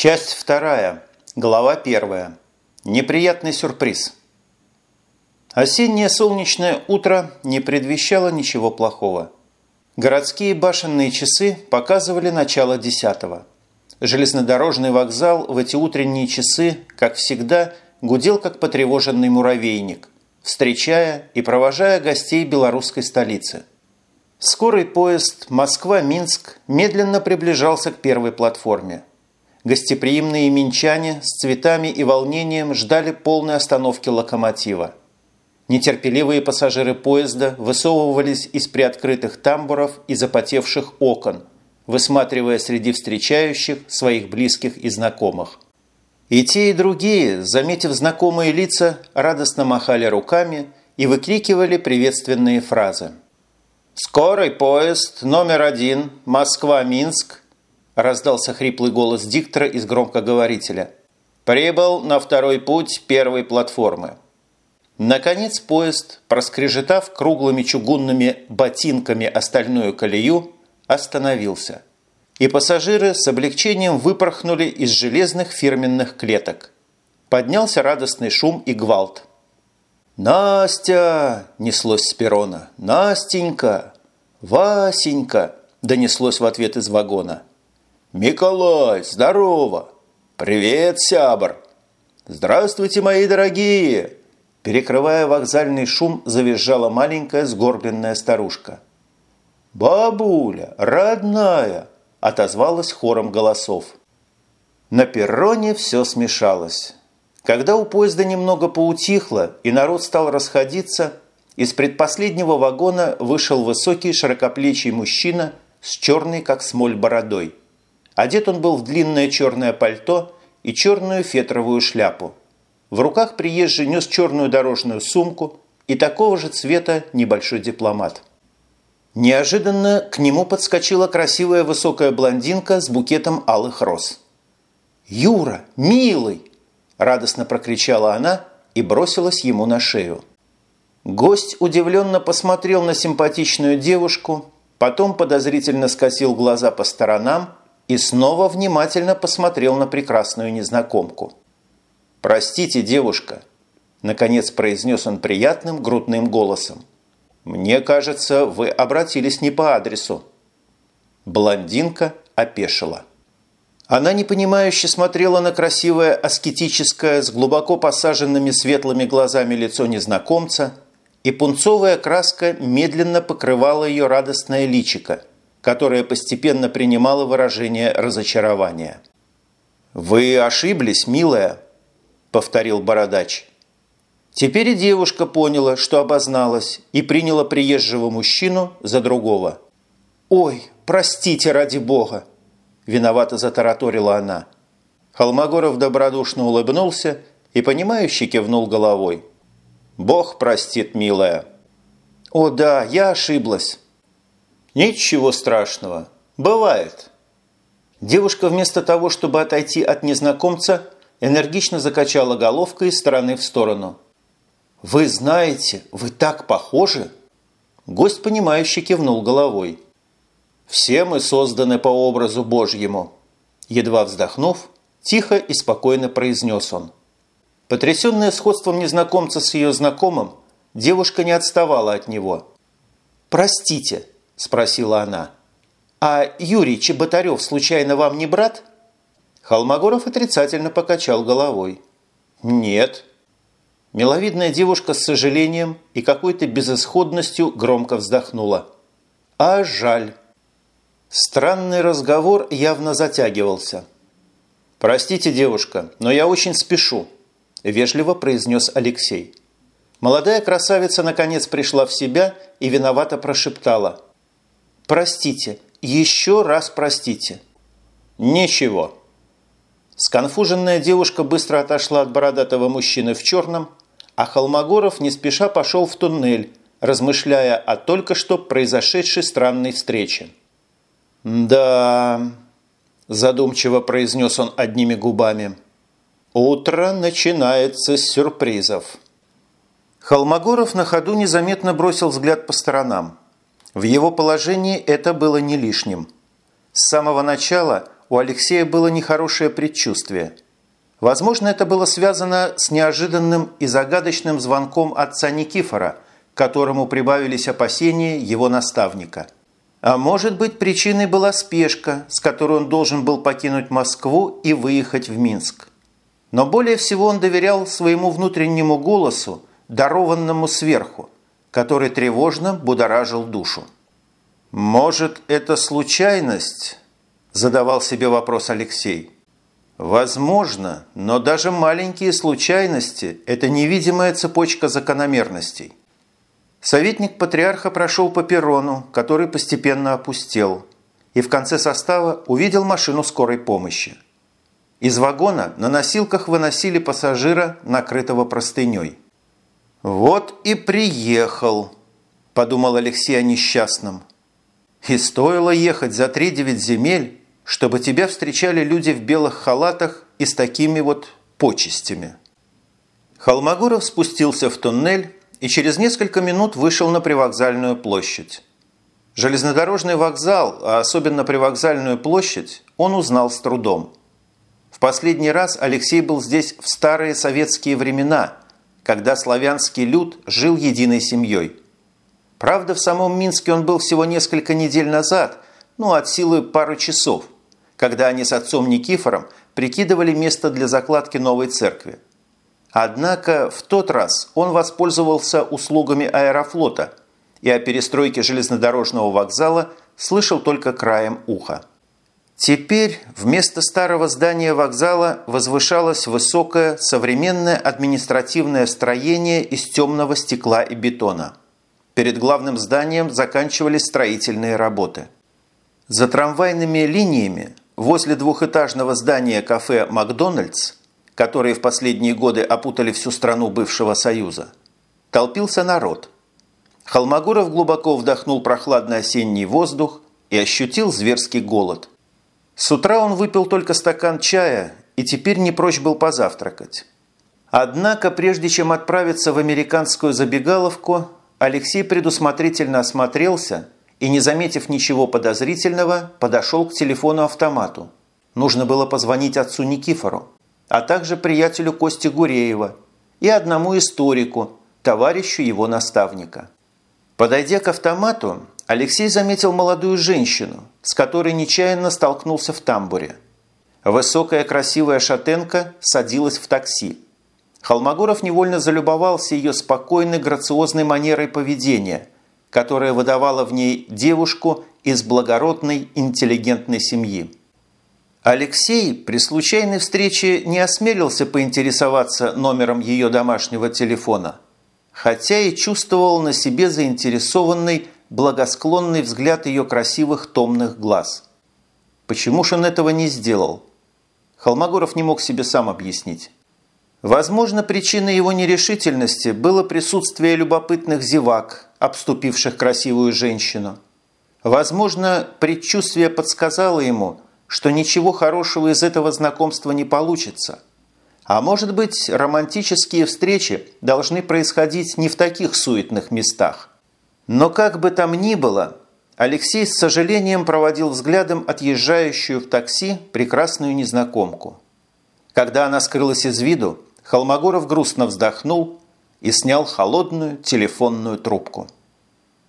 Часть вторая. Глава первая. Неприятный сюрприз. Осеннее солнечное утро не предвещало ничего плохого. Городские башенные часы показывали начало десятого. Железнодорожный вокзал в эти утренние часы, как всегда, гудел как потревоженный муравейник, встречая и провожая гостей белорусской столицы. Скорый поезд Москва-Минск медленно приближался к первой платформе. Гостеприимные минчане с цветами и волнением ждали полной остановки локомотива. Нетерпеливые пассажиры поезда высовывались из приоткрытых тамбуров и запотевших окон, высматривая среди встречающих своих близких и знакомых. И те, и другие, заметив знакомые лица, радостно махали руками и выкрикивали приветственные фразы. «Скорый поезд номер один, Москва-Минск», раздался хриплый голос диктора из громкоговорителя. «Прибыл на второй путь первой платформы». Наконец поезд, проскрежетав круглыми чугунными ботинками остальную колею, остановился. И пассажиры с облегчением выпорхнули из железных фирменных клеток. Поднялся радостный шум и гвалт. «Настя!» – неслось с перона. «Настенька! Васенька!» – донеслось в ответ из вагона. «Миколай, здорово! Привет, сябр! Здравствуйте, мои дорогие!» Перекрывая вокзальный шум, завизжала маленькая сгорбленная старушка. «Бабуля, родная!» – отозвалась хором голосов. На перроне все смешалось. Когда у поезда немного поутихло и народ стал расходиться, из предпоследнего вагона вышел высокий широкоплечий мужчина с черной, как смоль, бородой. Одет он был в длинное черное пальто и черную фетровую шляпу. В руках приезжий нес черную дорожную сумку и такого же цвета небольшой дипломат. Неожиданно к нему подскочила красивая высокая блондинка с букетом алых роз. «Юра, милый!» – радостно прокричала она и бросилась ему на шею. Гость удивленно посмотрел на симпатичную девушку, потом подозрительно скосил глаза по сторонам и снова внимательно посмотрел на прекрасную незнакомку. «Простите, девушка», – наконец произнес он приятным грудным голосом. «Мне кажется, вы обратились не по адресу». Блондинка опешила. Она непонимающе смотрела на красивое аскетическое с глубоко посаженными светлыми глазами лицо незнакомца, и пунцовая краска медленно покрывала ее радостное личико, которое постепенно принимало выражение разочарования. «Вы ошиблись, милая», – повторил бородач. Теперь девушка поняла, что обозналась, и приняла приезжего мужчину за другого. «Ой, простите ради бога!» – виновато затараторила она. Холмогоров добродушно улыбнулся и, понимающе кивнул головой. «Бог простит, милая!» «О да, я ошиблась!» «Ничего страшного. Бывает!» Девушка вместо того, чтобы отойти от незнакомца, энергично закачала головкой из стороны в сторону. «Вы знаете, вы так похожи!» Гость, понимающе кивнул головой. «Все мы созданы по образу Божьему!» Едва вздохнув, тихо и спокойно произнес он. Потрясенная сходством незнакомца с ее знакомым, девушка не отставала от него. «Простите», – спросила она, – «а Юрий Чеботарев случайно вам не брат?» Холмогоров отрицательно покачал головой. «Нет». Миловидная девушка с сожалением и какой-то безысходностью громко вздохнула. «А жаль». Странный разговор явно затягивался. «Простите, девушка, но я очень спешу», – вежливо произнес Алексей. Молодая красавица наконец пришла в себя и виновато прошептала. «Простите, еще раз простите». «Ничего», Сконфуженная девушка быстро отошла от бородатого мужчины в черном, а Холмогоров не спеша пошел в туннель, размышляя о только что произошедшей странной встрече. «Да...» – задумчиво произнес он одними губами. «Утро начинается с сюрпризов». Холмогоров на ходу незаметно бросил взгляд по сторонам. В его положении это было не лишним. С самого начала – у Алексея было нехорошее предчувствие. Возможно, это было связано с неожиданным и загадочным звонком отца Никифора, которому прибавились опасения его наставника. А может быть, причиной была спешка, с которой он должен был покинуть Москву и выехать в Минск. Но более всего он доверял своему внутреннему голосу, дарованному сверху, который тревожно будоражил душу. «Может, это случайность?» – задавал себе вопрос Алексей. «Возможно, но даже маленькие случайности – это невидимая цепочка закономерностей». Советник патриарха прошел по перрону, который постепенно опустел, и в конце состава увидел машину скорой помощи. Из вагона на носилках выносили пассажира, накрытого простыней. «Вот и приехал», – подумал Алексей о несчастном. «И стоило ехать за три-девять земель, чтобы тебя встречали люди в белых халатах и с такими вот почестями». Холмогоров спустился в туннель и через несколько минут вышел на привокзальную площадь. Железнодорожный вокзал, а особенно привокзальную площадь, он узнал с трудом. В последний раз Алексей был здесь в старые советские времена – когда славянский люд жил единой семьей. Правда, в самом Минске он был всего несколько недель назад, ну, от силы пару часов, когда они с отцом Никифором прикидывали место для закладки новой церкви. Однако в тот раз он воспользовался услугами аэрофлота и о перестройке железнодорожного вокзала слышал только краем уха. Теперь вместо старого здания вокзала возвышалось высокое современное административное строение из темного стекла и бетона. Перед главным зданием заканчивались строительные работы. За трамвайными линиями возле двухэтажного здания кафе «Макдональдс», которые в последние годы опутали всю страну бывшего Союза, толпился народ. Холмогоров глубоко вдохнул прохладный осенний воздух и ощутил зверский голод – с утра он выпил только стакан чая и теперь не прочь был позавтракать. Однако, прежде чем отправиться в американскую забегаловку, Алексей предусмотрительно осмотрелся и, не заметив ничего подозрительного, подошел к телефону-автомату. Нужно было позвонить отцу Никифору, а также приятелю Кости Гуреева и одному историку, товарищу его наставника. Подойдя к автомату, Алексей заметил молодую женщину, с которой нечаянно столкнулся в тамбуре. Высокая красивая шатенка садилась в такси. Холмогоров невольно залюбовался ее спокойной, грациозной манерой поведения, которая выдавала в ней девушку из благородной, интеллигентной семьи. Алексей при случайной встрече не осмелился поинтересоваться номером ее домашнего телефона, хотя и чувствовал на себе заинтересованный благосклонный взгляд ее красивых томных глаз. Почему же он этого не сделал? Холмогоров не мог себе сам объяснить. Возможно, причиной его нерешительности было присутствие любопытных зевак, обступивших красивую женщину. Возможно, предчувствие подсказало ему, что ничего хорошего из этого знакомства не получится. А может быть, романтические встречи должны происходить не в таких суетных местах. Но как бы там ни было, Алексей с сожалением проводил взглядом отъезжающую в такси прекрасную незнакомку. Когда она скрылась из виду, Холмогоров грустно вздохнул и снял холодную телефонную трубку.